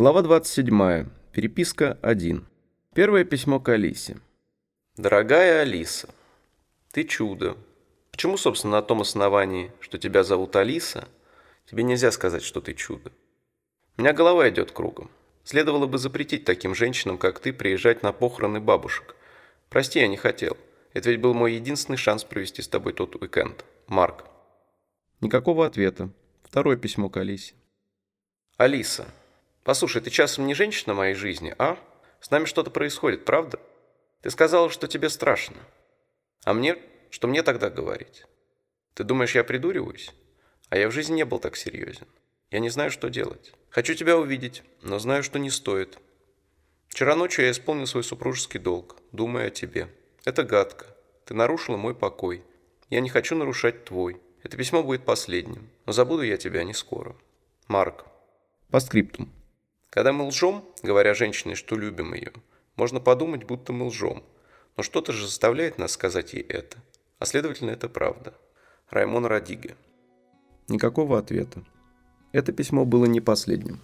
Глава 27. Переписка 1. Первое письмо к Алисе. Дорогая Алиса, ты чудо. Почему, собственно, на том основании, что тебя зовут Алиса, тебе нельзя сказать, что ты чудо? У меня голова идет кругом. Следовало бы запретить таким женщинам, как ты, приезжать на похороны бабушек. Прости, я не хотел. Это ведь был мой единственный шанс провести с тобой тот уикенд. Марк. Никакого ответа. Второе письмо к Алисе. Алиса, Послушай, ты часом не женщина моей жизни, а? С нами что-то происходит, правда? Ты сказала, что тебе страшно. А мне, что мне тогда говорить? Ты думаешь, я придуриваюсь? А я в жизни не был так серьезен. Я не знаю, что делать. Хочу тебя увидеть, но знаю, что не стоит. Вчера ночью я исполнил свой супружеский долг, думая о тебе. Это гадко. Ты нарушила мой покой. Я не хочу нарушать твой. Это письмо будет последним, но забуду я тебя не скоро. Марк. По скриптум. Когда мы лжем, говоря женщине, что любим ее, можно подумать, будто мы лжем. Но что-то же заставляет нас сказать ей это. А следовательно, это правда. Раймон Радиге. Никакого ответа. Это письмо было не последним.